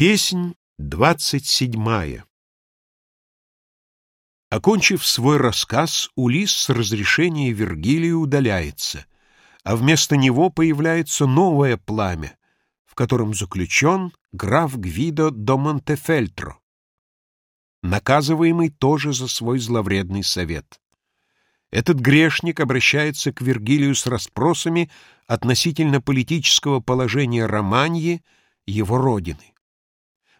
Песнь двадцать седьмая Окончив свой рассказ, Улисс с разрешения Вергилия удаляется, а вместо него появляется новое пламя, в котором заключен граф Гвидо до Монтефельтро, наказываемый тоже за свой зловредный совет. Этот грешник обращается к Вергилию с расспросами относительно политического положения Романьи, его родины.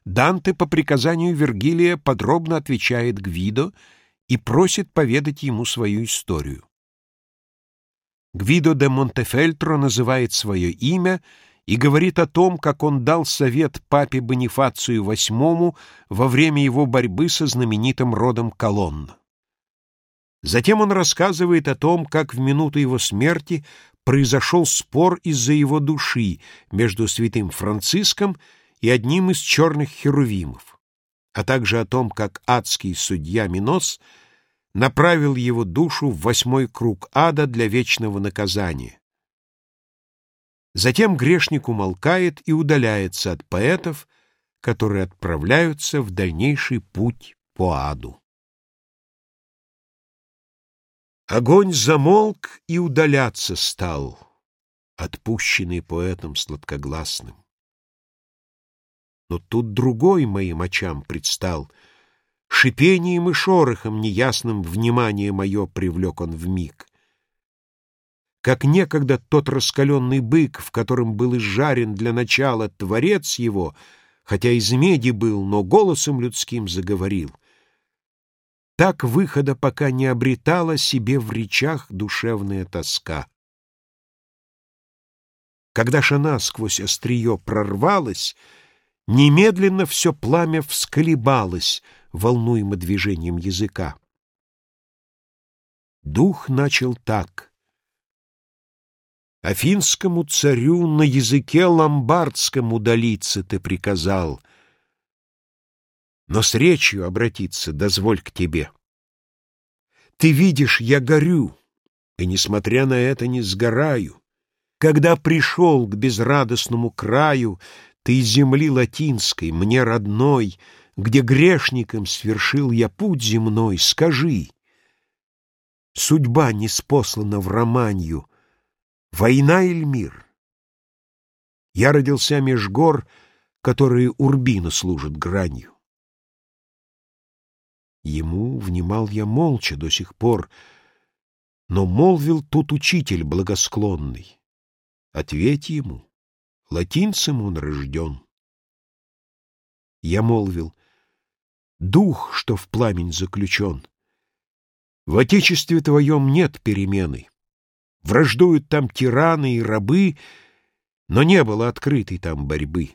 Данте по приказанию Вергилия подробно отвечает Гвидо и просит поведать ему свою историю. Гвидо де Монтефельтро называет свое имя и говорит о том, как он дал совет папе Бонифацию VIII во время его борьбы со знаменитым родом Колонна. Затем он рассказывает о том, как в минуту его смерти произошел спор из-за его души между святым Франциском и и одним из черных херувимов, а также о том, как адский судья Минос направил его душу в восьмой круг ада для вечного наказания. Затем грешник умолкает и удаляется от поэтов, которые отправляются в дальнейший путь по аду. Огонь замолк и удаляться стал, отпущенный поэтом сладкогласным. Но тут другой моим очам предстал. Шипением и шорохом неясным внимание мое привлек он в миг. Как некогда тот раскаленный бык, в котором был изжарен для начала творец его, хотя из меди был, но голосом людским заговорил, так выхода пока не обретала себе в речах душевная тоска. Когда ж она сквозь острие прорвалась, Немедленно все пламя всколебалось, волнуемо движением языка. Дух начал так. Афинскому царю на языке ломбардском удалиться ты приказал, но с речью обратиться дозволь к тебе. Ты видишь, я горю, и, несмотря на это, не сгораю. Когда пришел к безрадостному краю, ты из земли латинской, мне родной, Где грешником свершил я путь земной, Скажи, судьба не спослана в романью, Война или мир? Я родился меж гор, Которые Урбина служат гранью. Ему внимал я молча до сих пор, Но молвил тут учитель благосклонный. Ответь ему. Латинцем он рожден. Я молвил, дух, что в пламень заключен. В отечестве твоем нет перемены. Враждуют там тираны и рабы, но не было открытой там борьбы.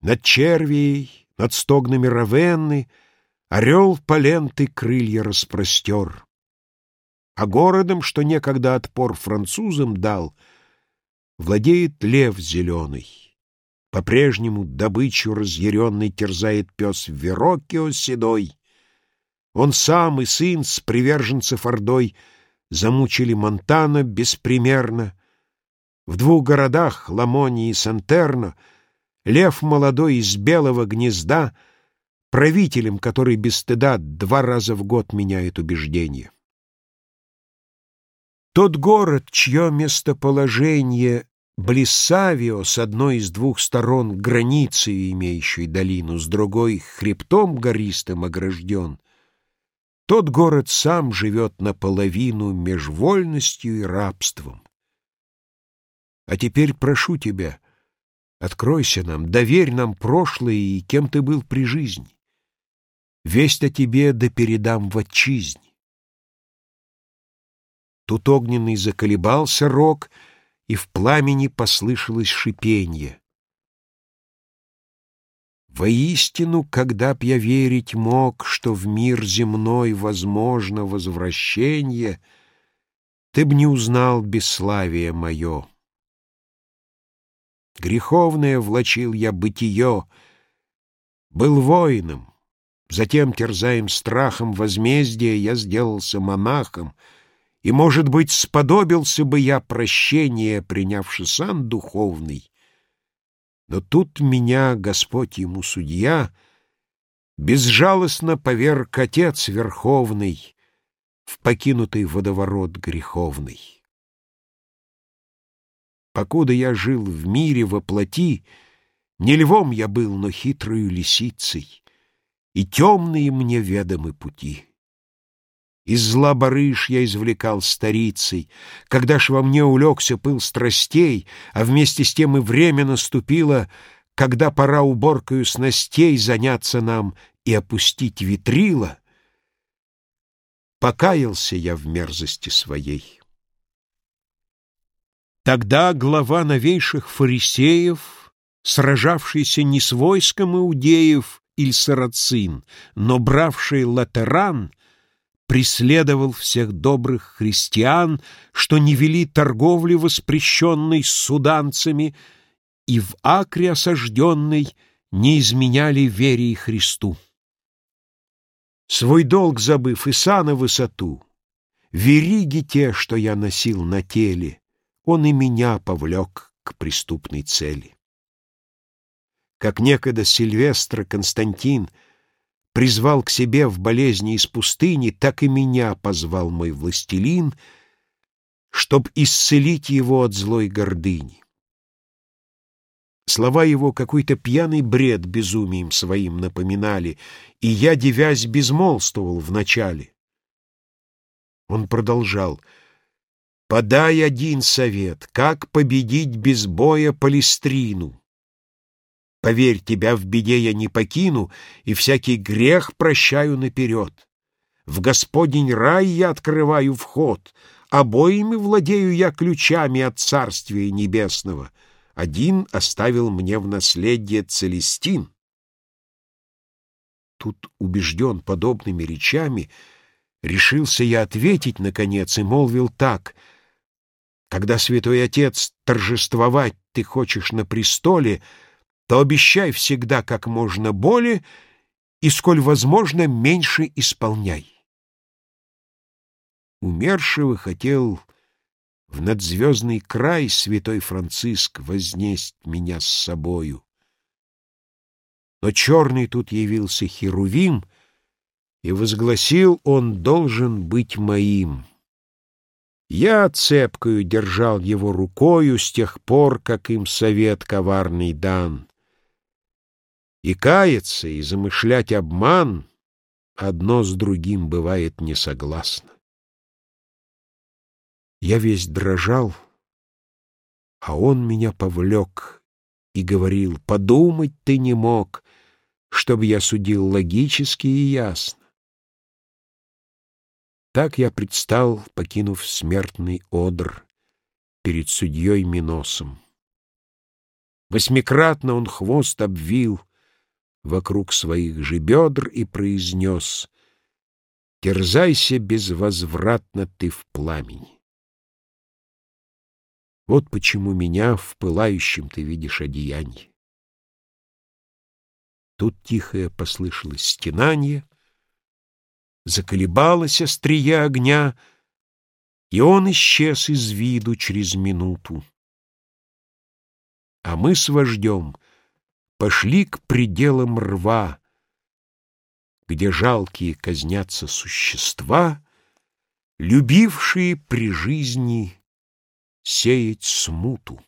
Над червей, над стогнами Равенны Орел поленты крылья распростер. А городом, что некогда отпор французам дал — владеет лев зеленый. По-прежнему добычу разъяренный терзает пес Верокио седой. Он сам и сын с приверженцев Ордой замучили Монтана беспримерно. В двух городах, Ламони и Сантерно, лев молодой из белого гнезда, правителем, который без стыда два раза в год меняет убеждение. Тот город, чье местоположение Блиссавио с одной из двух сторон границей, имеющей долину, с другой — хребтом гористым огражден, тот город сам живет наполовину меж вольностью и рабством. А теперь прошу тебя, откройся нам, доверь нам прошлое и кем ты был при жизни. Весть о тебе да передам в отчизне. Тут огненный заколебался рог, и в пламени послышалось шипенье. Воистину, когда б я верить мог, что в мир земной возможно возвращение, ты б не узнал бесславие мое. Греховное влачил я бытие, был воином, затем, терзаем страхом возмездия, я сделался монахом — и, может быть, сподобился бы я прощения, принявши сан духовный, Но тут меня, Господь ему судья, Безжалостно поверг Отец Верховный В покинутый водоворот греховный. Покуда я жил в мире во плоти, Не львом я был, но хитрою лисицей, И темные мне ведомы пути. Из зла барыш я извлекал старицей, Когда ж во мне улегся пыл страстей, А вместе с тем и время наступило, Когда пора уборкою снастей Заняться нам и опустить витрила, Покаялся я в мерзости своей. Тогда глава новейших фарисеев, Сражавшийся не с войском иудеев Иль сарацин, но бравший латеран — преследовал всех добрых христиан, что не вели торговли воспрещенной с суданцами и в Акре осажденной не изменяли вере и Христу. Свой долг забыв и сана высоту, вериги те, что я носил на теле, он и меня повлек к преступной цели. Как некогда Сильвестра Константин — призвал к себе в болезни из пустыни, так и меня позвал мой властелин, чтоб исцелить его от злой гордыни. Слова его какой-то пьяный бред безумием своим напоминали, и я, девясь, безмолвствовал вначале. Он продолжал — Подай один совет, как победить без боя Палестрину. Поверь, тебя в беде я не покину, и всякий грех прощаю наперед. В Господень рай я открываю вход, обоими владею я ключами от Царствия Небесного. Один оставил мне в наследие Целестин. Тут, убежден подобными речами, решился я ответить, наконец, и молвил так — когда, святой отец, торжествовать ты хочешь на престоле, то обещай всегда как можно более и, сколь возможно, меньше исполняй. Умершего хотел в надзвездный край святой Франциск вознесть меня с собою. Но черный тут явился Херувим, и возгласил, он должен быть моим. Я цепкою держал его рукою с тех пор, как им совет коварный дан. И каяться, и замышлять обман одно с другим бывает несогласно. Я весь дрожал, а он меня повлек и говорил, подумать ты не мог, чтобы я судил логически и ясно. Так я предстал, покинув смертный одр перед судьей Миносом. Восьмикратно он хвост обвил — вокруг своих же бедр и произнес «Терзайся безвозвратно ты в пламени». Вот почему меня в пылающем ты видишь одеяние. Тут тихое послышалось стенание, заколебалась острия огня, и он исчез из виду через минуту. А мы с вождем пошли к пределам рва, где жалкие казнятся существа, любившие при жизни сеять смуту.